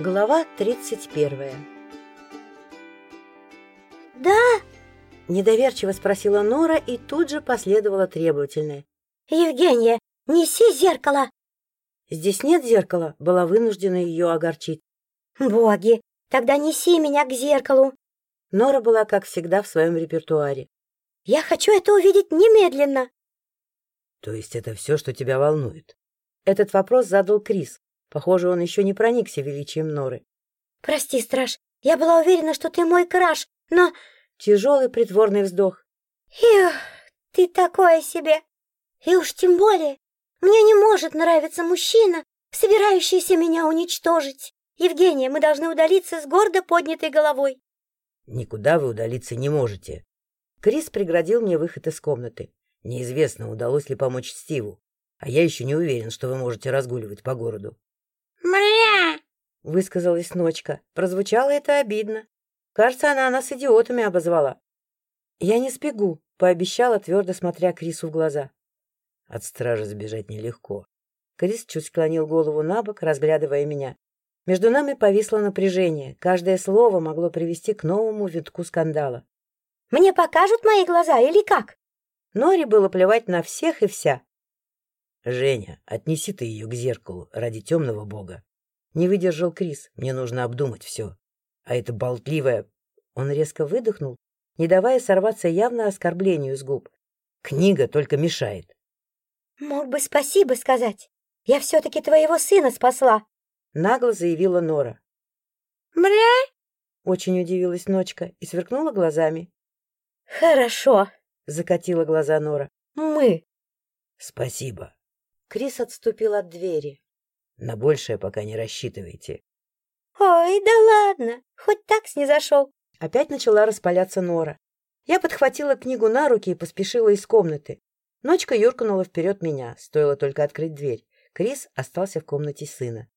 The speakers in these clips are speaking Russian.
Глава 31 «Да?» — недоверчиво спросила Нора и тут же последовала требовательная. «Евгения, неси зеркало!» «Здесь нет зеркала», — была вынуждена ее огорчить. «Боги, тогда неси меня к зеркалу!» Нора была, как всегда, в своем репертуаре. «Я хочу это увидеть немедленно!» «То есть это все, что тебя волнует?» Этот вопрос задал Крис. Похоже, он еще не проникся величием Норы. «Прости, страж, я была уверена, что ты мой краш, но...» Тяжелый притворный вздох. «Эх, ты такое себе! И уж тем более, мне не может нравиться мужчина, собирающийся меня уничтожить. Евгения, мы должны удалиться с гордо поднятой головой». «Никуда вы удалиться не можете». Крис преградил мне выход из комнаты. Неизвестно, удалось ли помочь Стиву. А я еще не уверен, что вы можете разгуливать по городу. «Мля!» — высказалась Ночка. Прозвучало это обидно. Кажется, она нас идиотами обозвала. «Я не сбегу», — пообещала, твердо смотря Крису в глаза. От стражи сбежать нелегко. Крис чуть склонил голову на бок, разглядывая меня. Между нами повисло напряжение. Каждое слово могло привести к новому витку скандала. «Мне покажут мои глаза или как?» Норе было плевать на всех и вся. «Женя, отнеси ты ее к зеркалу ради темного бога». Не выдержал Крис, мне нужно обдумать все. А это болтливая... Он резко выдохнул, не давая сорваться явно оскорблению с губ. Книга только мешает. «Мог бы спасибо сказать. Я все-таки твоего сына спасла», — нагло заявила Нора. «Мля!» — очень удивилась Ночка и сверкнула глазами. «Хорошо», — закатила глаза Нора. «Мы». «Спасибо», Крис отступил от двери. На большее пока не рассчитывайте. Ой, да ладно, хоть так снизошел. Опять начала распаляться Нора. Я подхватила книгу на руки и поспешила из комнаты. Ночка юркнула вперед меня, стоило только открыть дверь. Крис остался в комнате сына.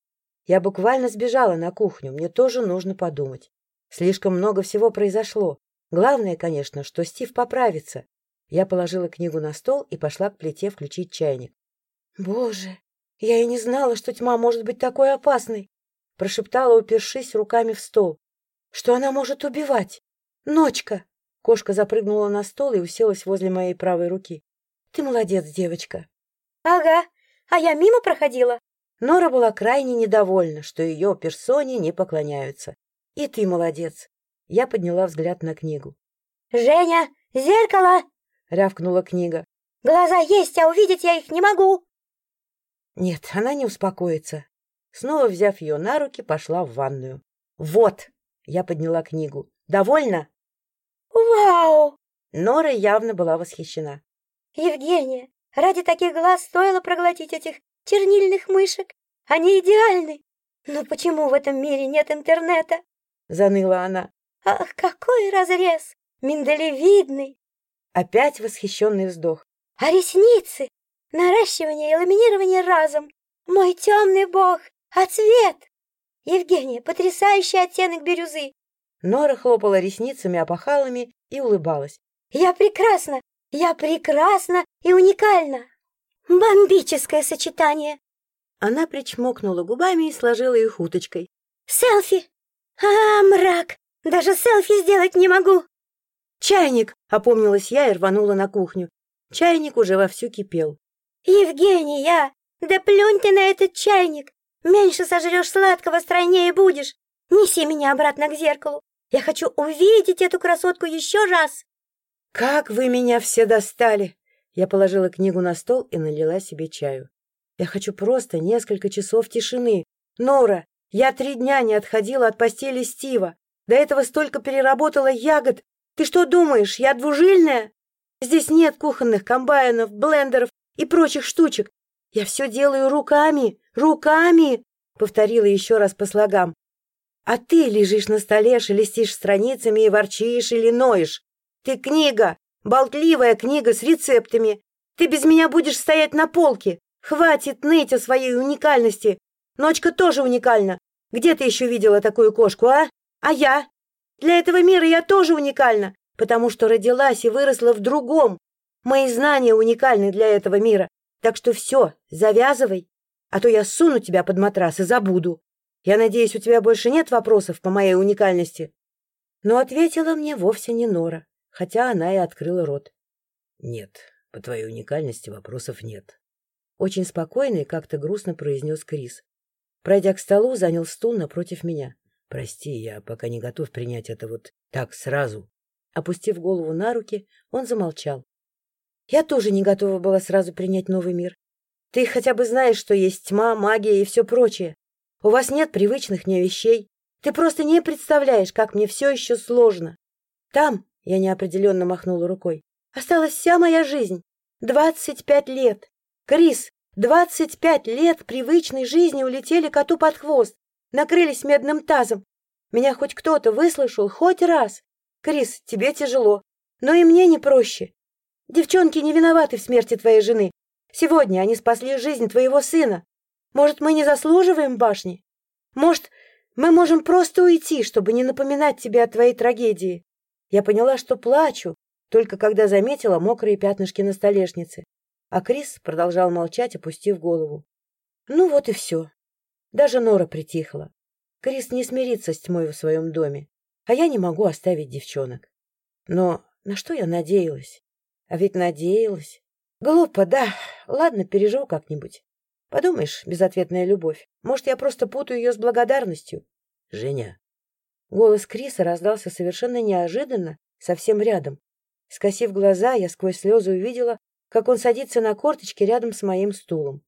Я буквально сбежала на кухню, мне тоже нужно подумать. Слишком много всего произошло. Главное, конечно, что Стив поправится. Я положила книгу на стол и пошла к плите включить чайник. «Боже, я и не знала, что тьма может быть такой опасной!» Прошептала, упершись руками в стол. «Что она может убивать? Ночка!» Кошка запрыгнула на стол и уселась возле моей правой руки. «Ты молодец, девочка!» «Ага, а я мимо проходила?» Нора была крайне недовольна, что ее персоне не поклоняются. «И ты молодец!» Я подняла взгляд на книгу. «Женя, зеркало!» — рявкнула книга. «Глаза есть, а увидеть я их не могу!» Нет, она не успокоится. Снова взяв ее на руки, пошла в ванную. «Вот!» — я подняла книгу. «Довольно?» «Вау!» Нора явно была восхищена. «Евгения, ради таких глаз стоило проглотить этих чернильных мышек. Они идеальны. Но почему в этом мире нет интернета?» — заныла она. «Ах, какой разрез! Миндалевидный!» Опять восхищенный вздох. «А ресницы? Наращивание и ламинирование разом. Мой темный бог. А цвет? Евгения, потрясающий оттенок бирюзы. Нора хлопала ресницами опахалами и улыбалась. Я прекрасна! Я прекрасна и уникальна! Бомбическое сочетание! Она причмокнула губами и сложила их уточкой. Селфи! А, мрак! Даже селфи сделать не могу! Чайник! Опомнилась я и рванула на кухню. Чайник уже вовсю кипел. «Евгения, да плюнь ты на этот чайник! Меньше сожрешь сладкого, стройнее будешь! Неси меня обратно к зеркалу! Я хочу увидеть эту красотку еще раз!» «Как вы меня все достали!» Я положила книгу на стол и налила себе чаю. «Я хочу просто несколько часов тишины. Нора, я три дня не отходила от постели Стива. До этого столько переработала ягод. Ты что думаешь, я двужильная? Здесь нет кухонных комбайнов, блендеров и прочих штучек. Я все делаю руками, руками, — повторила еще раз по слогам. А ты лежишь на столе, шелестишь страницами и ворчишь или ноешь. Ты книга, болтливая книга с рецептами. Ты без меня будешь стоять на полке. Хватит ныть о своей уникальности. Ночка тоже уникальна. Где ты еще видела такую кошку, а? А я? Для этого мира я тоже уникальна, потому что родилась и выросла в другом, Мои знания уникальны для этого мира. Так что все, завязывай, а то я суну тебя под матрас и забуду. Я надеюсь, у тебя больше нет вопросов по моей уникальности?» Но ответила мне вовсе не Нора, хотя она и открыла рот. «Нет, по твоей уникальности вопросов нет», — очень спокойно и как-то грустно произнес Крис. Пройдя к столу, занял стул напротив меня. «Прости, я пока не готов принять это вот так сразу». Опустив голову на руки, он замолчал. Я тоже не готова была сразу принять новый мир. Ты хотя бы знаешь, что есть тьма, магия и все прочее. У вас нет привычных мне вещей. Ты просто не представляешь, как мне все еще сложно. Там, я неопределенно махнула рукой, осталась вся моя жизнь. Двадцать пять лет. Крис, двадцать пять лет привычной жизни улетели коту под хвост, накрылись медным тазом. Меня хоть кто-то выслушал хоть раз. Крис, тебе тяжело, но и мне не проще. Девчонки не виноваты в смерти твоей жены. Сегодня они спасли жизнь твоего сына. Может, мы не заслуживаем башни? Может, мы можем просто уйти, чтобы не напоминать тебе о твоей трагедии? Я поняла, что плачу, только когда заметила мокрые пятнышки на столешнице. А Крис продолжал молчать, опустив голову. Ну вот и все. Даже Нора притихла. Крис не смирится с тьмой в своем доме, а я не могу оставить девчонок. Но на что я надеялась? А ведь надеялась. Глупо, да. Ладно, переживу как-нибудь. Подумаешь, безответная любовь. Может, я просто путаю ее с благодарностью? Женя. Голос Криса раздался совершенно неожиданно, совсем рядом. Скосив глаза, я сквозь слезы увидела, как он садится на корточки рядом с моим стулом.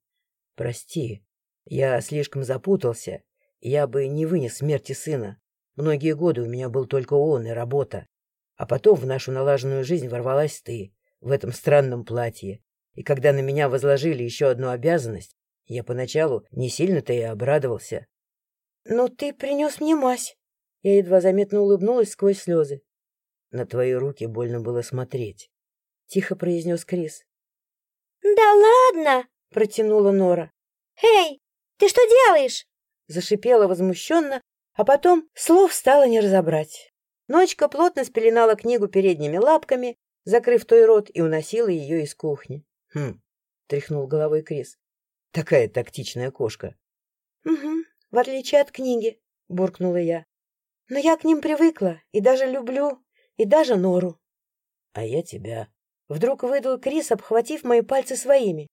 Прости, я слишком запутался. Я бы не вынес смерти сына. Многие годы у меня был только он и работа. А потом в нашу налаженную жизнь ворвалась ты в этом странном платье. И когда на меня возложили еще одну обязанность, я поначалу не сильно-то и обрадовался. — Но ты принес мне мазь. Я едва заметно улыбнулась сквозь слезы. — На твои руки больно было смотреть, — тихо произнес Крис. — Да ладно! — протянула Нора. — Эй, ты что делаешь? — зашипела возмущенно, а потом слов стало не разобрать. Ночка плотно спеленала книгу передними лапками, закрыв той рот, и уносила ее из кухни. «Хм», — тряхнул головой Крис. «Такая тактичная кошка». «Угу, в отличие от книги», — буркнула я. «Но я к ним привыкла и даже люблю, и даже Нору». «А я тебя». Вдруг выдал Крис, обхватив мои пальцы своими.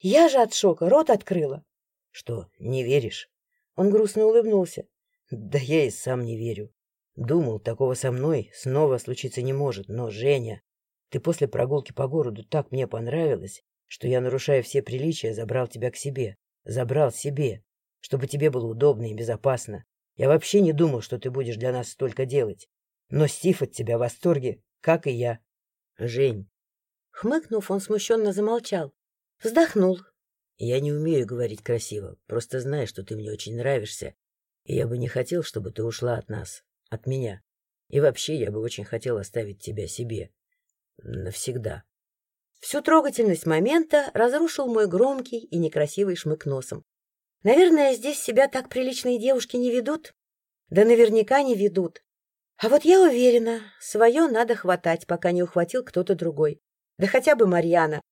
Я же от шока рот открыла. «Что, не веришь?» Он грустно улыбнулся. «Да я и сам не верю. Думал, такого со мной снова случиться не может, но, Женя, ты после прогулки по городу так мне понравилась, что я, нарушая все приличия, забрал тебя к себе. Забрал себе, чтобы тебе было удобно и безопасно. Я вообще не думал, что ты будешь для нас столько делать. Но Стив от тебя в восторге, как и я. Жень. Хмыкнув, он смущенно замолчал. Вздохнул. Я не умею говорить красиво, просто знаю, что ты мне очень нравишься. И я бы не хотел, чтобы ты ушла от нас, от меня. И вообще, я бы очень хотел оставить тебя себе навсегда. Всю трогательность момента разрушил мой громкий и некрасивый шмык носом. Наверное, здесь себя так приличные девушки не ведут? Да наверняка не ведут. А вот я уверена, свое надо хватать, пока не ухватил кто-то другой. Да хотя бы Марьяна.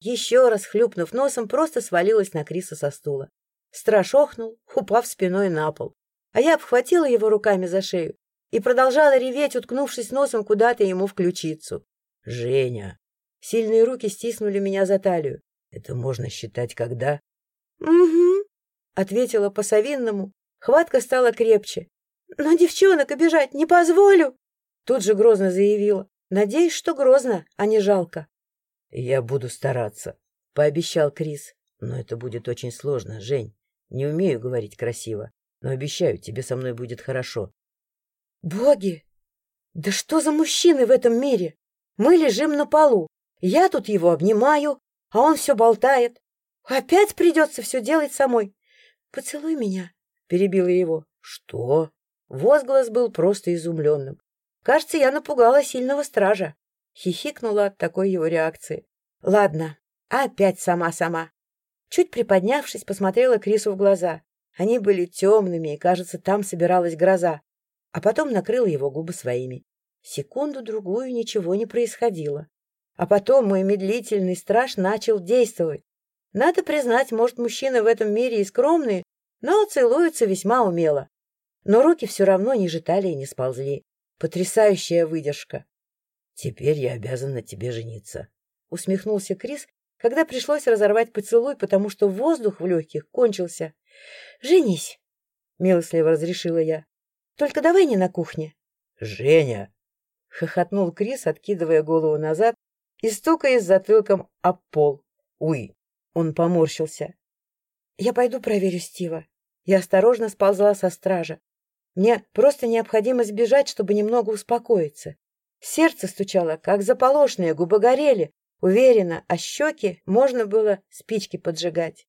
Еще раз хлюпнув носом, просто свалилась на Криса со стула. Страж охнул, упав спиной на пол. А я обхватила его руками за шею и продолжала реветь, уткнувшись носом куда-то ему в ключицу. Женя. Сильные руки стиснули меня за талию. Это можно считать когда? Угу, ответила по-совинному. Хватка стала крепче. Но девчонок обижать не позволю. Тут же грозно заявила. Надеюсь, что грозно, а не жалко. Я буду стараться, пообещал Крис. Но это будет очень сложно, Жень. Не умею говорить красиво, но обещаю, тебе со мной будет хорошо. Боги! Да что за мужчины в этом мире? Мы лежим на полу. Я тут его обнимаю, а он все болтает. Опять придется все делать самой. Поцелуй меня, перебила его. Что? Возглас был просто изумленным. Кажется, я напугала сильного стража. Хихикнула от такой его реакции. Ладно, опять сама-сама. Чуть приподнявшись, посмотрела Крису в глаза. Они были темными, и, кажется, там собиралась гроза. А потом накрыла его губы своими. Секунду-другую ничего не происходило. А потом мой медлительный страж начал действовать. Надо признать, может, мужчины в этом мире и скромные, но целуются весьма умело. Но руки все равно не житали и не сползли. Потрясающая выдержка. «Теперь я обязан на тебе жениться», — усмехнулся Крис, когда пришлось разорвать поцелуй, потому что воздух в легких кончился. «Женись», — милостливо разрешила я. «Только давай не на кухне». «Женя!» — хохотнул Крис, откидывая голову назад и стукаясь затылком об пол. «Уй!» — он поморщился. «Я пойду проверю Стива». Я осторожно сползла со стража. Мне просто необходимо сбежать, чтобы немного успокоиться. Сердце стучало, как заполошное, губы горели. Уверенно, а щеки можно было спички поджигать.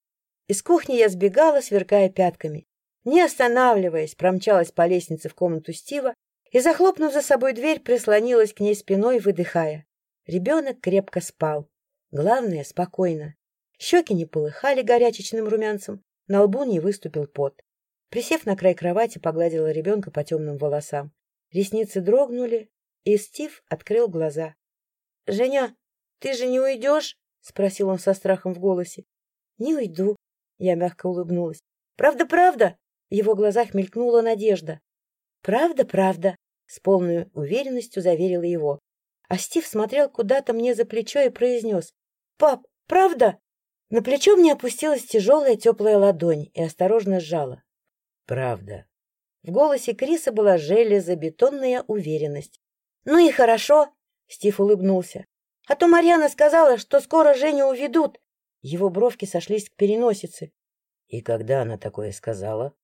Из кухни я сбегала, сверкая пятками. Не останавливаясь, промчалась по лестнице в комнату Стива и, захлопнув за собой дверь, прислонилась к ней спиной, выдыхая. Ребенок крепко спал. Главное — спокойно. Щеки не полыхали горячечным румянцем, на лбу не выступил пот. Присев на край кровати, погладила ребенка по темным волосам. Ресницы дрогнули, и Стив открыл глаза. — Женя, ты же не уйдешь? — спросил он со страхом в голосе. — Не уйду. Я мягко улыбнулась. «Правда, правда?» В его глазах мелькнула надежда. «Правда, правда», — с полной уверенностью заверила его. А Стив смотрел куда-то мне за плечо и произнес. «Пап, правда?» На плечо мне опустилась тяжелая теплая ладонь и осторожно сжала. «Правда». В голосе Криса была железобетонная уверенность. «Ну и хорошо», — Стив улыбнулся. «А то Марьяна сказала, что скоро Женю уведут». Его бровки сошлись к переносице. «И когда она такое сказала?»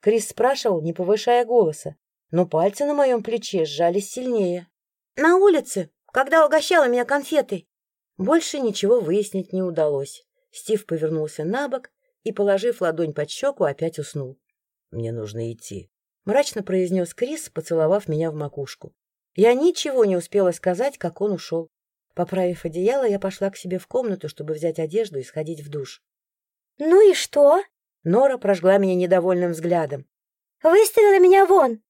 Крис спрашивал, не повышая голоса, но пальцы на моем плече сжались сильнее. «На улице, когда угощала меня конфетой». Больше ничего выяснить не удалось. Стив повернулся на бок и, положив ладонь под щеку, опять уснул. «Мне нужно идти», — мрачно произнес Крис, поцеловав меня в макушку. Я ничего не успела сказать, как он ушел. Поправив одеяло, я пошла к себе в комнату, чтобы взять одежду и сходить в душ. «Ну и что?» Нора прожгла меня недовольным взглядом. «Выставила меня вон!»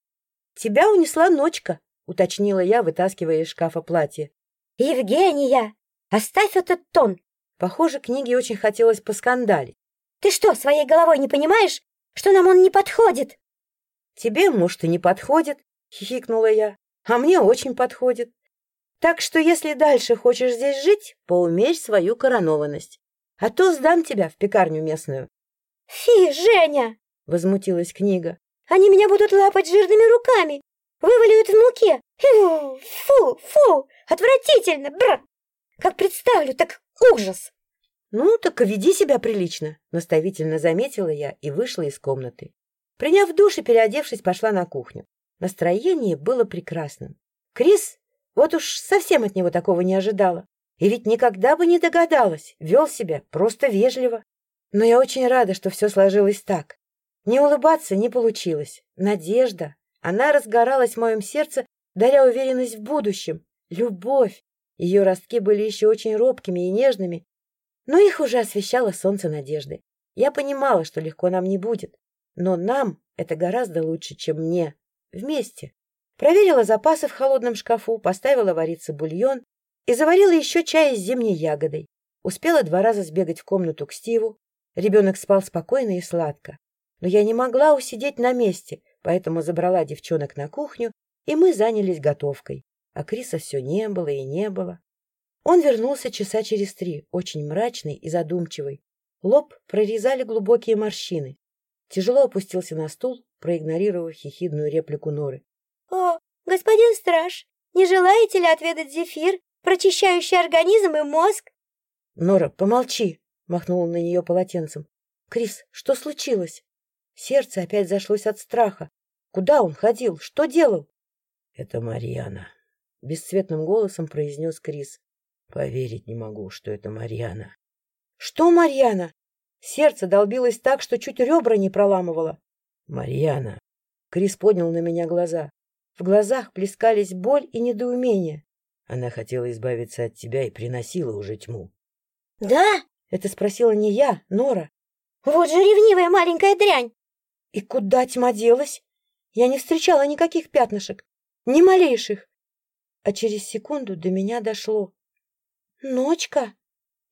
«Тебя унесла ночка», — уточнила я, вытаскивая из шкафа платье. «Евгения, оставь этот тон!» Похоже, книге очень хотелось поскандалить. «Ты что, своей головой не понимаешь, что нам он не подходит?» «Тебе, может, и не подходит», — хихикнула я, — «а мне очень подходит. Так что, если дальше хочешь здесь жить, поумерь свою коронованность, а то сдам тебя в пекарню местную». «Фи, Женя!» — возмутилась книга. «Они меня будут лапать жирными руками, вываливают в муке. Фу, фу, фу, отвратительно, бр! Как представлю, так ужас!» «Ну, так веди себя прилично», — наставительно заметила я и вышла из комнаты. Приняв душ и переодевшись, пошла на кухню. Настроение было прекрасным. Крис, вот уж совсем от него такого не ожидала. И ведь никогда бы не догадалась, вел себя просто вежливо. Но я очень рада, что все сложилось так. Не улыбаться не получилось. Надежда. Она разгоралась в моем сердце, даря уверенность в будущем. Любовь. Ее ростки были еще очень робкими и нежными, но их уже освещало солнце надежды. Я понимала, что легко нам не будет, но нам это гораздо лучше, чем мне. Вместе. Проверила запасы в холодном шкафу, поставила вариться бульон и заварила еще чай с зимней ягодой. Успела два раза сбегать в комнату к Стиву, Ребенок спал спокойно и сладко. Но я не могла усидеть на месте, поэтому забрала девчонок на кухню, и мы занялись готовкой. А Криса все не было и не было. Он вернулся часа через три, очень мрачный и задумчивый. Лоб прорезали глубокие морщины. Тяжело опустился на стул, проигнорировав хихидную реплику Норы. — О, господин страж, не желаете ли отведать зефир, прочищающий организм и мозг? — Нора, помолчи, Махнула на нее полотенцем. «Крис, что случилось?» Сердце опять зашлось от страха. Куда он ходил? Что делал? «Это Марьяна», — бесцветным голосом произнес Крис. «Поверить не могу, что это Марьяна». «Что Марьяна?» Сердце долбилось так, что чуть ребра не проламывало. «Марьяна!» Крис поднял на меня глаза. В глазах плескались боль и недоумение. Она хотела избавиться от тебя и приносила уже тьму. «Да?» Это спросила не я, Нора. Вот же ревнивая маленькая дрянь! И куда тьма делась? Я не встречала никаких пятнышек, ни малейших. А через секунду до меня дошло. «Ночка?»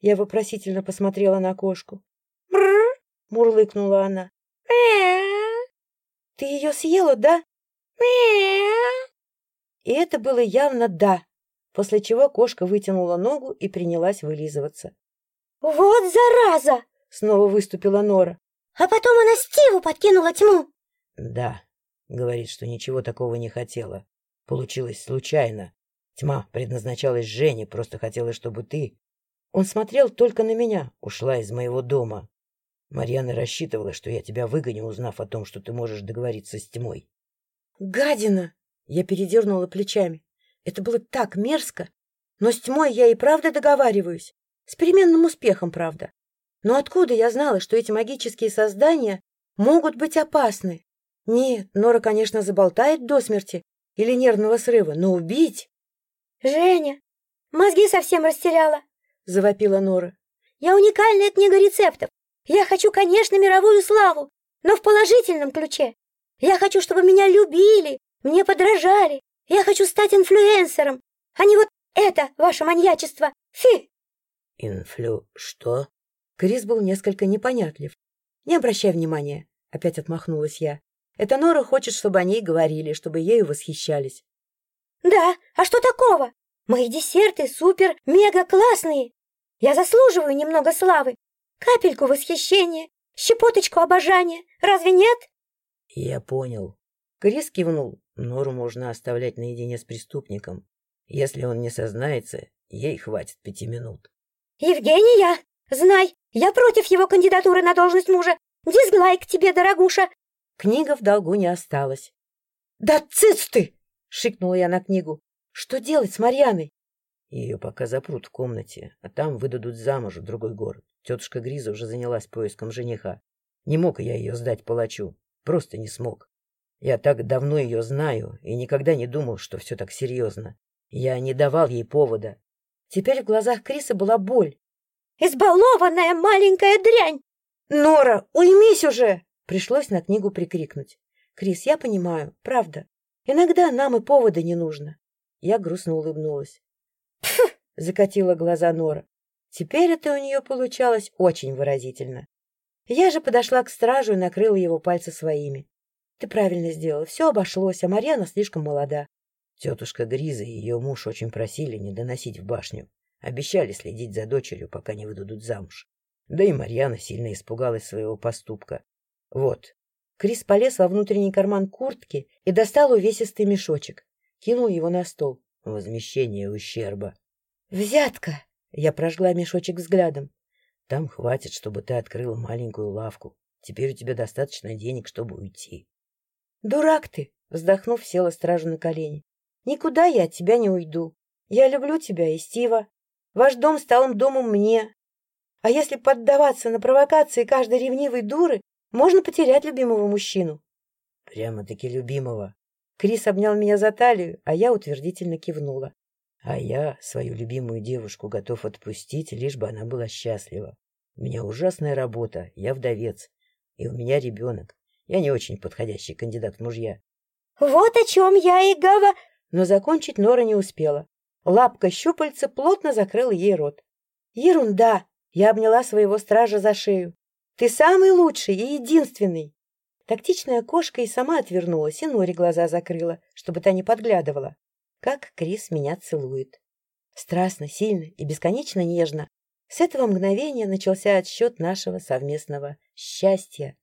Я вопросительно посмотрела на кошку. «Бррр!» — мурлыкнула она. «Мяу! Ты ее съела, да? Мяу!» И это было явно «да», после чего кошка вытянула ногу и принялась вылизываться. «Вот зараза!» — снова выступила Нора. А потом она Стиву подкинула тьму. Да, говорит, что ничего такого не хотела. Получилось случайно. Тьма предназначалась Жене, просто хотела, чтобы ты... Он смотрел только на меня, ушла из моего дома. Марьяна рассчитывала, что я тебя выгоню, узнав о том, что ты можешь договориться с тьмой. «Гадина!» — я передернула плечами. Это было так мерзко. Но с тьмой я и правда договариваюсь. С переменным успехом, правда. Но откуда я знала, что эти магические создания могут быть опасны? Нет, Нора, конечно, заболтает до смерти или нервного срыва, но убить... «Женя, мозги совсем растеряла!» — завопила Нора. «Я уникальная книга рецептов. Я хочу, конечно, мировую славу, но в положительном ключе. Я хочу, чтобы меня любили, мне подражали. Я хочу стать инфлюенсером, а не вот это, ваше маньячество. Фи!» «Инфлю... что?» Крис был несколько непонятлив. «Не обращай внимания», — опять отмахнулась я. «Это Нора хочет, чтобы о ней говорили, чтобы ею восхищались». «Да, а что такого? Мои десерты супер-мега-классные. Я заслуживаю немного славы, капельку восхищения, щепоточку обожания. Разве нет?» «Я понял». Крис кивнул. Нору можно оставлять наедине с преступником. Если он не сознается, ей хватит пяти минут. «Евгения, знай, я против его кандидатуры на должность мужа. Дизлайк тебе, дорогуша!» Книга в долгу не осталась. «Да цыц ты!» — шикнула я на книгу. «Что делать с Марьяной?» Ее пока запрут в комнате, а там выдадут замуж в другой город. Тетушка Гриза уже занялась поиском жениха. Не мог я ее сдать палачу. Просто не смог. Я так давно ее знаю и никогда не думал, что все так серьезно. Я не давал ей повода. Теперь в глазах Криса была боль. «Избалованная маленькая дрянь!» «Нора, уймись уже!» Пришлось на книгу прикрикнуть. «Крис, я понимаю, правда. Иногда нам и повода не нужно». Я грустно улыбнулась. «Пф!» — закатила глаза Нора. Теперь это у нее получалось очень выразительно. Я же подошла к стражу и накрыла его пальцы своими. Ты правильно сделала, все обошлось, а Марьяна слишком молода. Тетушка Гриза и ее муж очень просили не доносить в башню. Обещали следить за дочерью, пока не выдадут замуж. Да и Марьяна сильно испугалась своего поступка. Вот. Крис полез во внутренний карман куртки и достал увесистый мешочек. Кинул его на стол. Возмещение ущерба. «Взятка!» Я прожгла мешочек взглядом. «Там хватит, чтобы ты открыла маленькую лавку. Теперь у тебя достаточно денег, чтобы уйти». «Дурак ты!» — вздохнув, села стражу на колени. «Никуда я от тебя не уйду. Я люблю тебя и Стива. Ваш дом стал домом мне. А если поддаваться на провокации каждой ревнивой дуры, можно потерять любимого мужчину». «Прямо-таки любимого». Крис обнял меня за талию, а я утвердительно кивнула. «А я свою любимую девушку готов отпустить, лишь бы она была счастлива. У меня ужасная работа, я вдовец, и у меня ребенок. Я не очень подходящий кандидат в мужья. Вот о чем я и говорю. Но закончить Нора не успела. Лапка щупальца плотно закрыла ей рот. Ерунда! Я обняла своего стража за шею. Ты самый лучший и единственный. Тактичная кошка и сама отвернулась, и Норе глаза закрыла, чтобы та не подглядывала. Как Крис меня целует. Страстно, сильно и бесконечно нежно. С этого мгновения начался отсчет нашего совместного счастья.